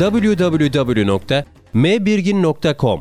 www.mbirgin.com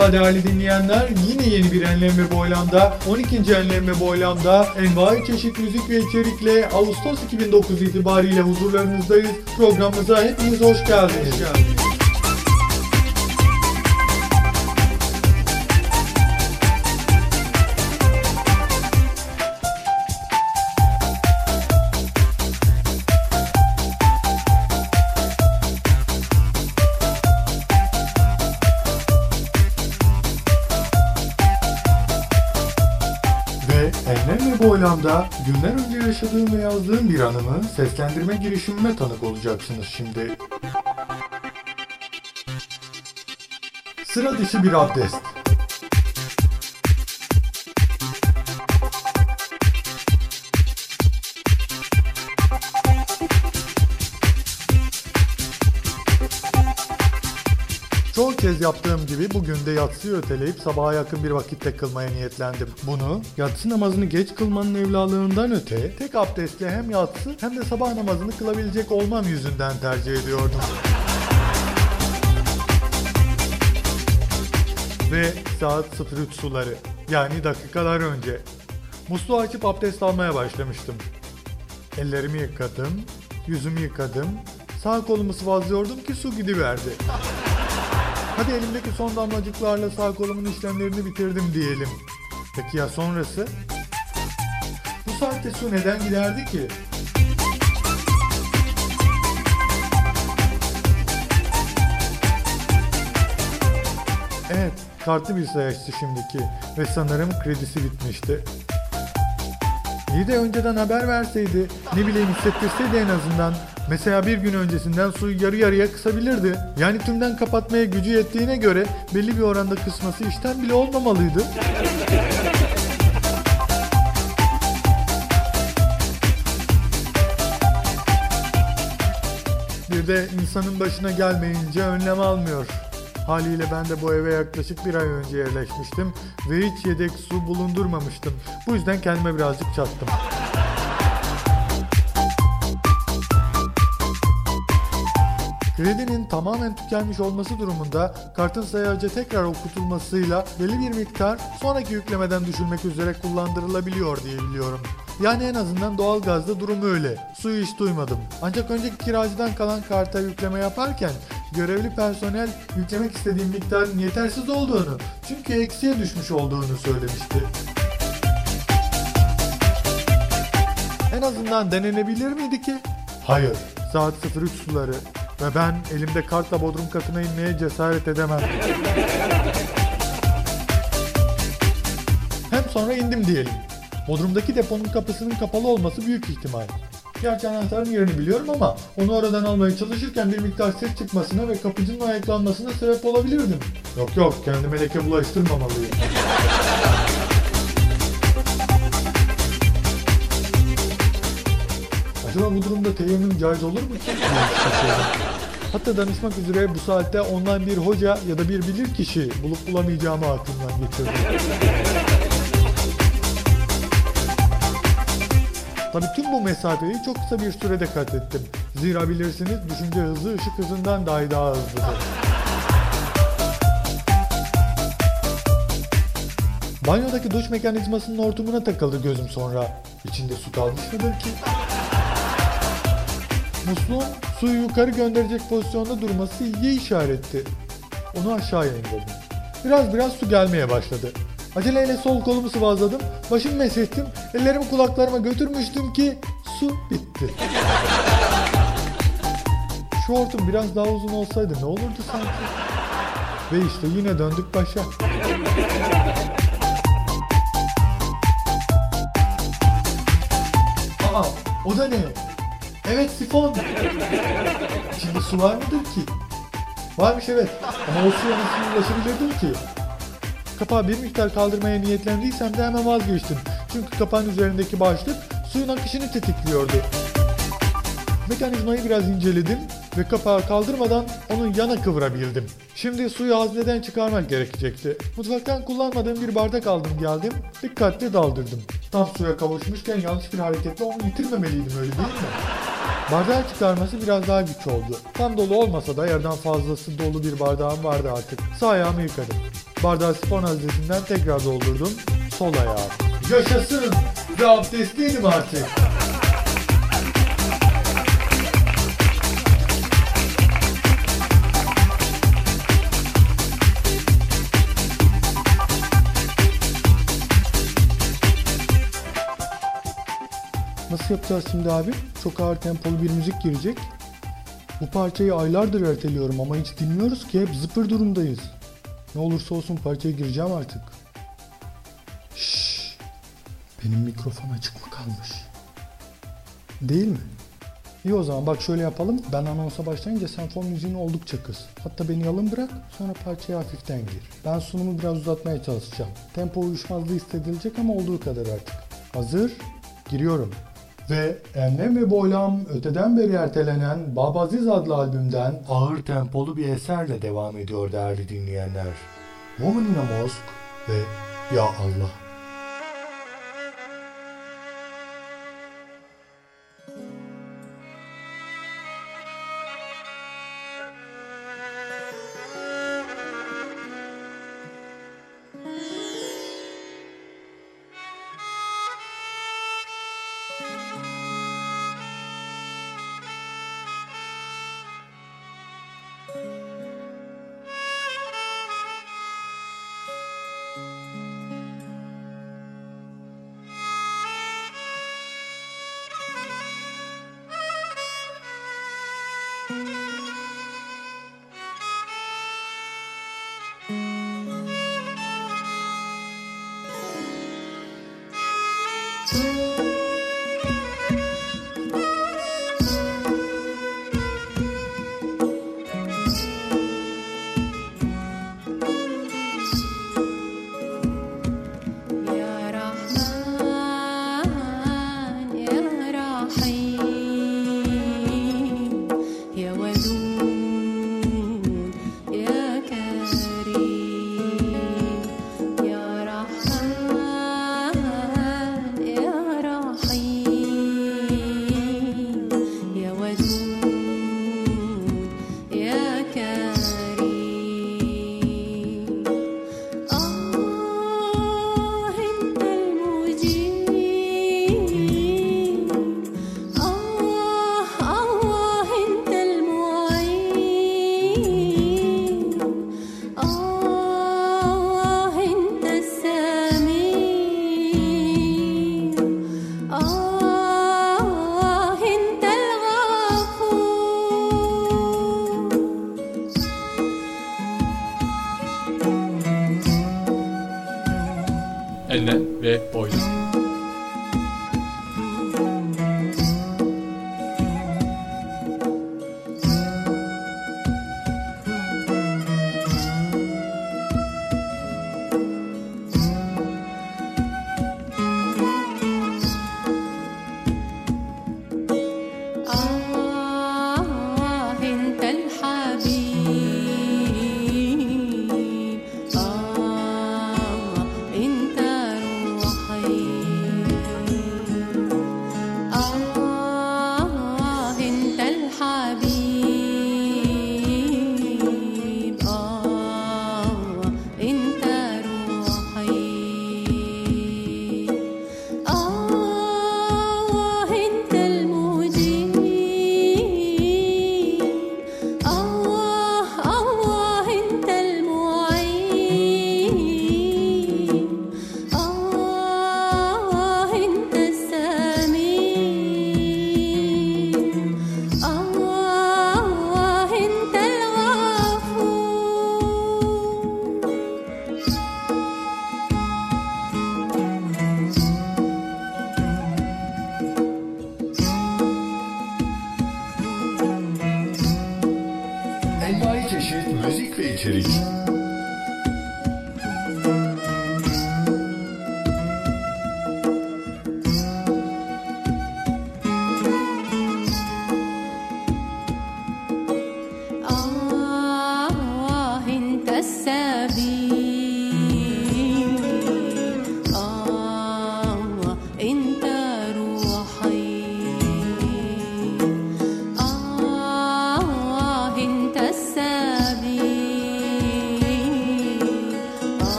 Merhaba değerli dinleyenler. Yine yeni bir Enlem ve Boylam'da 12. Enlem ve Boylam'da envai çeşit müzik ve içerikle Ağustos 2009 itibariyle huzurlarınızdayız. Programımıza hepiniz hoş geldiniz. Ve Enlem ve Boylam'da günler önce yaşadığım ve yazdığım bir anımı seslendirme girişimime tanık olacaksınız şimdi. Sıra dışı bir abdest. Kez yaptığım gibi bugün de yatsıyı öteleyip sabaha yakın bir vakitte kılmaya niyetlendim. Bunu yatsı namazını geç kılmanın evlalığından öte tek abdestle hem yatsı hem de sabah namazını kılabilecek olmam yüzünden tercih ediyordum. Ve saat 03 suları yani dakikalar önce musluğu açıp abdest almaya başlamıştım. Ellerimi yıkadım, yüzümü yıkadım, sağ kolumu sıvazlıyordum ki su gidiverdi. Hadi elimdeki son damlacıklarla sağ kolumun işlemlerini bitirdim diyelim. Peki ya sonrası? Bu saatte su neden giderdi ki? Evet, kartlı bir sayaçtı şimdiki ve sanırım kredisi bitmişti. İyi de önceden haber verseydi, ne bileyim hissettirseydi en azından. Mesela bir gün öncesinden suyu yarı yarıya kısabilirdi. Yani tümden kapatmaya gücü yettiğine göre belli bir oranda kısması işten bile olmamalıydı. Bir de insanın başına gelmeyince önlem almıyor. Haliyle ben de bu eve yaklaşık bir ay önce yerleşmiştim ve hiç yedek su bulundurmamıştım. Bu yüzden kendime birazcık çattım. Kredinin tamamen tükenmiş olması durumunda kartın sayaca tekrar okutulmasıyla belli bir miktar sonraki yüklemeden düşülmek üzere kullandırılabiliyor diye biliyorum. Yani en azından doğalgazda durum öyle. Suyu hiç duymadım. Ancak önceki kiracıdan kalan karta yükleme yaparken görevli personel yüklemek istediğim miktarın yetersiz olduğunu çünkü eksiye düşmüş olduğunu söylemişti. En azından denenebilir miydi ki? Hayır. Saat 03 suları ve ben elimde kartla bodrum katına inmeye cesaret edemem. Hem sonra indim diyelim. Bodrumdaki deponun kapısının kapalı olması büyük ihtimal. Gerçi anahtarın yerini biliyorum ama onu oradan almaya çalışırken bir miktar ses çıkmasına ve kapıcının ayaklanmasına sebep olabilirdim. Yok yok kendime leke bulaştırmamalıyım. Acaba bu durumda teyemmüm caiz olur mu ki? Hatta danışmak üzere bu saatte online bir hoca ya da bir bilir kişi bulup bulamayacağımı aklımdan geçirdim. Tabi tüm bu mesafeyi çok kısa bir sürede kat ettim. Zira bilirsiniz düşünce hızı ışık hızından dahi daha hızlıdır. Banyodaki duş mekanizmasının hortumuna takıldı gözüm sonra. İçinde su kalmış mıdır ki? Musluğun suyu yukarı gönderecek pozisyonda durması iyi işaretti. Onu aşağıya indirdim. Biraz biraz su gelmeye başladı. Aceleyle sol kolumu sıvazladım, başımı mesettim, ellerimi kulaklarıma götürmüştüm ki su bitti. Şu hortum biraz daha uzun olsaydı ne olurdu sanki? Ve işte yine döndük başa. Aa, o da ne? Evet sifon. İçinde su var mıdır ki? Varmış evet. Ama o suya nasıl ulaşabilirdim ki? Kapağı bir miktar kaldırmaya niyetlendiysem de hemen vazgeçtim. Çünkü kapağın üzerindeki başlık suyun akışını tetikliyordu. Mekanizmayı biraz inceledim ve kapağı kaldırmadan onu yana kıvırabildim. Şimdi suyu hazneden çıkarmak gerekecekti. Mutfaktan kullanmadığım bir bardak aldım geldim, dikkatli daldırdım. Tam suya kavuşmuşken yanlış bir hareketle onu yitirmemeliydim öyle değil mi? Bardağı çıkarması biraz daha güç oldu. Tam dolu olmasa da yerden fazlası dolu bir bardağım vardı artık. Sağ ayağımı yıkadım. Bardağı sifon haznesinden tekrar doldurdum. Sol ayağım. Yaşasın! Ve abdestliydim artık. Nasıl yapacağız şimdi abi? Çok ağır tempolu bir müzik girecek. Bu parçayı aylardır erteliyorum ama hiç dinliyoruz ki hep zıpır durumdayız. Ne olursa olsun parçaya gireceğim artık. Şşş. Benim mikrofon açık mı kalmış? Değil mi? İyi o zaman bak şöyle yapalım. Ben anonsa başlayınca sen fon müziğini oldukça kız. Hatta beni yalın bırak sonra parçaya hafiften gir. Ben sunumu biraz uzatmaya çalışacağım. Tempo uyuşmazlığı hissedilecek ama olduğu kadar artık. Hazır? Giriyorum. Ve Enlem ve Boylam öteden beri ertelenen Babaziz adlı albümden ağır tempolu bir eserle devam ediyor değerli dinleyenler. Woman in a Mosque ve Ya Allah.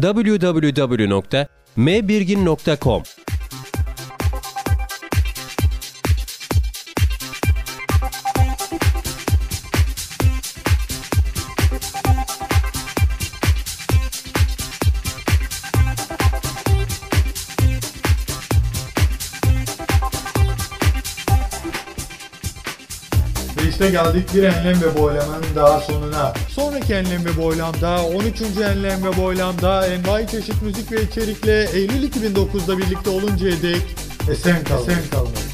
www.mbirgin.com geldik. Bir enlem ve boylamın daha sonuna. Sonraki enlem ve boylamda, 13. enlem ve boylamda envai çeşit müzik ve içerikle Eylül 2009'da birlikte oluncaya dek esen kalın. Esen kalın.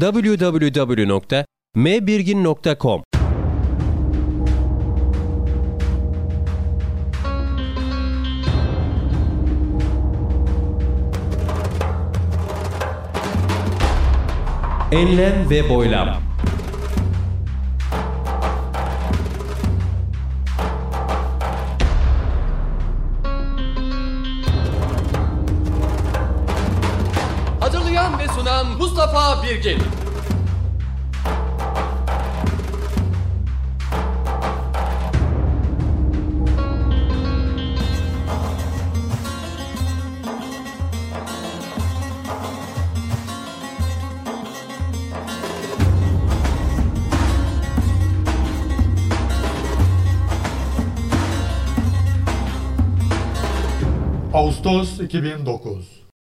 www.mbirgin.com Enlem ve boylam. Hazırlayan ve sunan Mustafa Birgin. Ağustos 2009